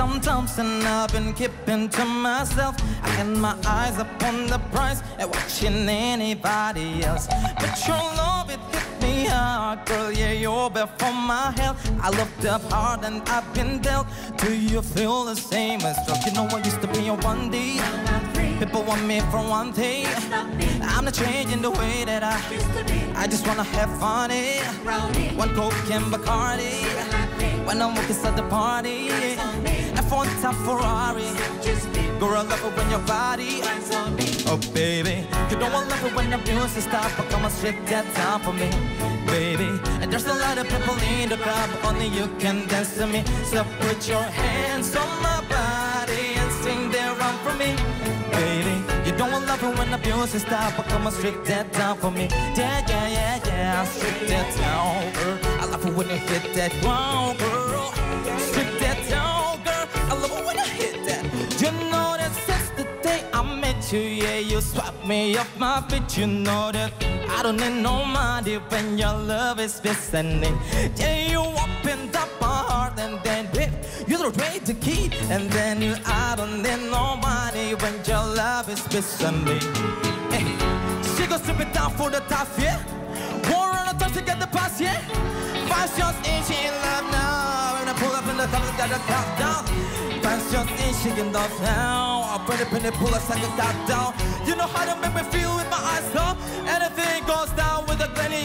sometimes and I've been keeping to myself. I had my eyes upon the prize and watching anybody else. But your love, it hit me hard, girl. Yeah, you're there for my health. I looked up hard and I've been dealt. Do you feel the same as well? You know I used to be a one D. People want me for one thing. I'm not changing the way that I. I just wanna have fun. eh. One coke and Bacardi. When I'm walking at the party. And for top Ferrari. Girl, I love it when your body. Oh baby, you know I love it when the music stop. But come on, strip that down for me, baby. And there's a lot of people in the crowd, but only you can dance to me. So put your hands on my It when the music stop. I come on, strip that down for me, yeah, yeah, yeah, yeah. Strip that down, girl. I love it when you hit that ground, girl. Strip that down, girl. I love it when you hit that. You know that since the day I met you, yeah, you swept me off my feet. You know that I don't need no nobody when your love is listening. Yeah, you away the key. And then you, I don't need nobody when your love is listening. Hey, eh. she goes to be down for the top, yeah. War on the touch to get the pass, yeah. Five shots in, she in love now. When I pull up in the top, got the top down. Five shots in, she can dance now. I pretty penny pull a second top down. You know how to make me feel with my eyes up. Anything goes down with a glenny,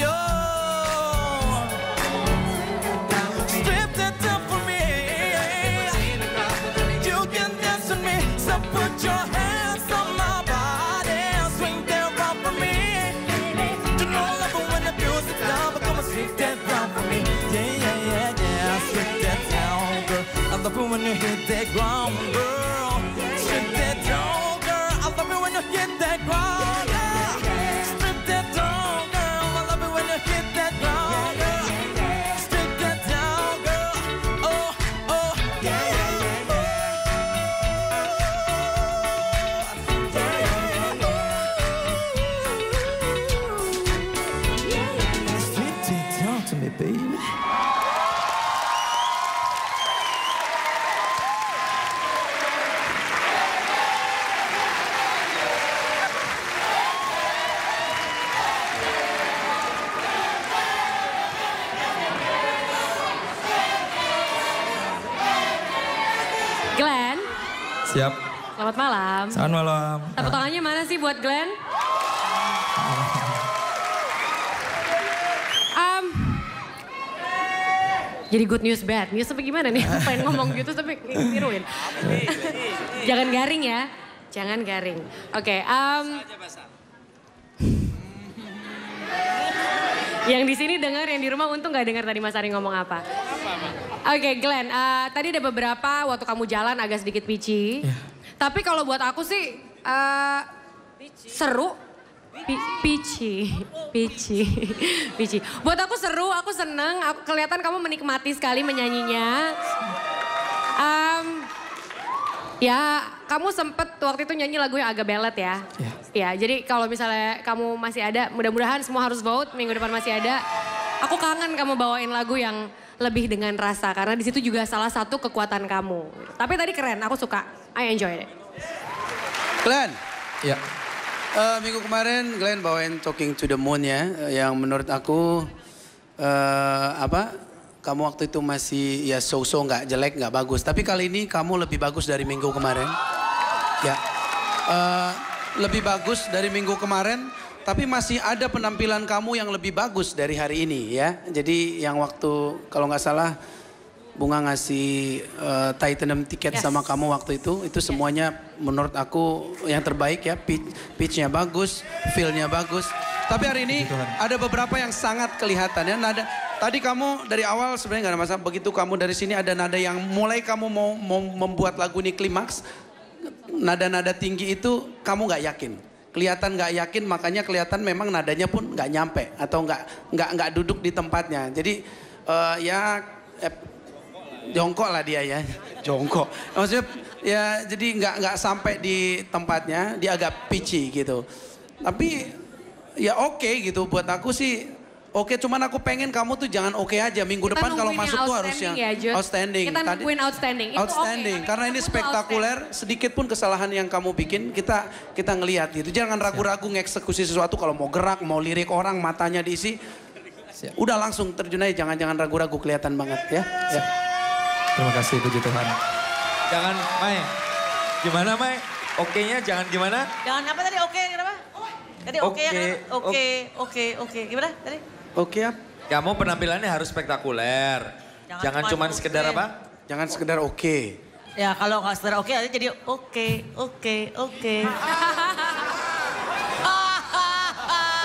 Glenn, Siap. selamat malam. Selamat malam. Tepuk tangannya mana sih buat Glenn? Um, jadi good news bad news apa gimana nih? Aku pengen ngomong gitu tapi niruin. Jangan garing ya. Jangan garing. Oke, um, yang di sini dengar, yang di rumah untung nggak dengar tadi Mas Ari ngomong apa. Oke, Glenn, eh, tadi ada beberapa waktu kamu jalan agak sedikit pici. Tapi kalau buat aku sih eh, seru. Pi- pici, pici, pici. Buat aku seru, aku seneng. Aku kelihatan kamu menikmati sekali menyanyinya. Em, ya, kamu sempet waktu itu nyanyi lagu yang agak belet ya. Ya. Ya, jadi kalau misalnya kamu masih ada, mudah-mudahan semua harus vote minggu depan masih ada. Aku kangen kamu bawain lagu yang lebih dengan rasa karena di situ juga salah satu kekuatan kamu. Tapi tadi keren, aku suka. I enjoy it. Glenn, Ya. eh, minggu kemarin Glenn bawain Talking to the Moon ya, yang menurut aku eh, apa? Kamu waktu itu masih ya so-so nggak jelek nggak bagus, tapi kali ini kamu lebih bagus dari minggu kemarin. Ya, Eh, lebih bagus dari minggu kemarin, tapi masih ada penampilan kamu yang lebih bagus dari hari ini ya. Jadi yang waktu kalau nggak salah Bunga ngasih eh, titanium tiket Yes. sama kamu waktu itu, itu semuanya menurut aku yang terbaik ya. Pitch, pitch-nya bagus, feel-nya bagus. Tapi hari ini ada beberapa yang sangat kelihatan ya. Nada, tadi kamu dari awal sebenarnya nggak ada masalah. Begitu kamu dari sini ada nada yang mulai kamu mau, mau membuat lagu ini klimaks, nada-nada tinggi itu kamu nggak yakin. Kelihatan nggak yakin, makanya kelihatan memang nadanya pun nggak nyampe atau nggak nggak nggak duduk di tempatnya. Jadi eh, ya eh, jongkok lah dia ya, jongkok. Maksudnya ya jadi nggak nggak sampai di tempatnya, dia agak pitchy gitu. Tapi ya oke gitu buat aku sih Oke, cuman aku pengen kamu tuh jangan oke aja. Minggu Kita depan kalau masuk tuh harus yang outstanding ya, outstanding. Kita nungguin outstanding. Itu oke, outstanding. tapi Karena ini spektakuler, sedikit pun kesalahan yang kamu bikin kita kita ngelihat gitu. Jangan ragu-ragu ngeksekusi sesuatu kalau mau gerak, mau lirik orang, matanya diisi. Udah langsung terjun aja, jangan-jangan ragu-ragu kelihatan banget ya. ya. Terima kasih puji Tuhan. Jangan, Mai. Gimana, Mai? Oke-nya jangan gimana? Jangan apa tadi? Oke, kenapa? Tadi oke ya Oke, kenapa? Oke, oke, oke. Gimana tadi? Oke ya. Kamu penampilannya harus spektakuler. Jangan Jangan, cuma cuman sekedar apa? Jangan sekedar oke. Ya kalau nggak sekedar oke aja jadi oke, oke, oke.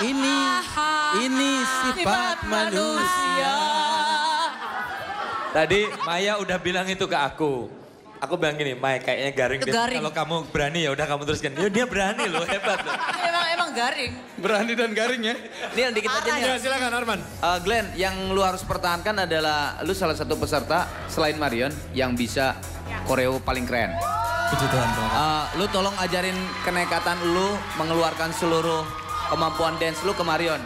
Ini ini sifat manusia. Tadi Maya udah bilang itu ke aku. Aku bilang gini, Mai kayaknya garing. Deh. garing. Kalau kamu berani ya udah kamu teruskan. Ya dia berani loh, hebat loh. emang emang garing. Berani dan garing ya. Ini yang dikit aja nih. Ya silakan Arman. Uh, Glenn, yang lu harus pertahankan adalah lu salah satu peserta selain Marion yang bisa koreo paling keren. Puji Tuhan. Uh, lu tolong ajarin kenekatan lu mengeluarkan seluruh kemampuan dance lu ke Marion.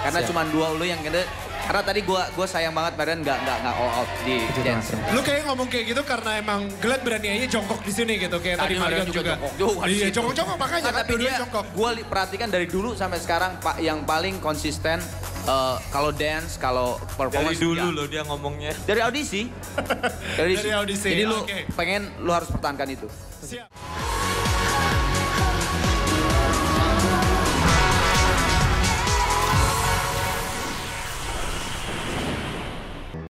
Karena cuma dua lu yang gede. Karena tadi gua gua sayang banget Marion nggak nggak nggak all out di dance. Lu kayak ngomong kayak gitu karena emang Glenn berani aja jongkok di sini gitu kayak tadi, Tadi Marion juga juga. jongkok juga di Iya, situ. jongkok-jongkok makanya Nah, kan tapi dua-duanya dia, jongkok. gue perhatikan dari dulu sampai sekarang pak yang paling konsisten uh, kalau dance, kalau Dari performance. dulu ya. loh dia ngomongnya. Dari audisi. Dari audisi, Jadi lu oke. pengen lu harus pertahankan itu. Siap.